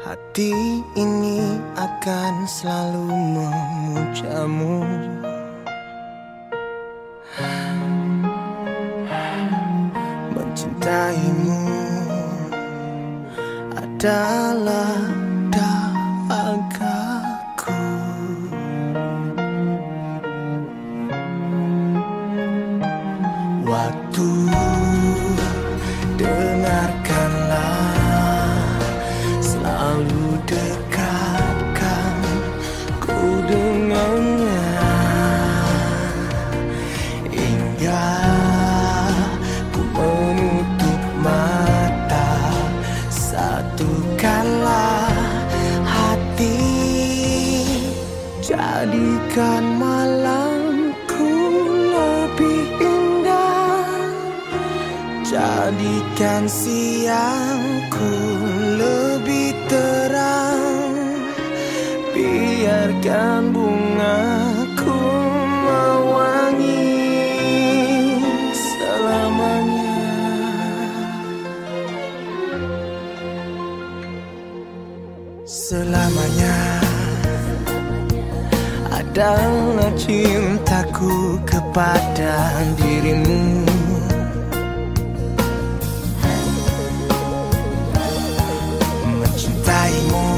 Hati ini akan selalu memujamu. Mencintaimu adalah dagaku Waktu Satukanlah hati. Jadikan malamku lebih indah. Jadikan siangku lebih terang. Biarkan Selamanya adalah cintaku kepada dirimu. Mencintaimu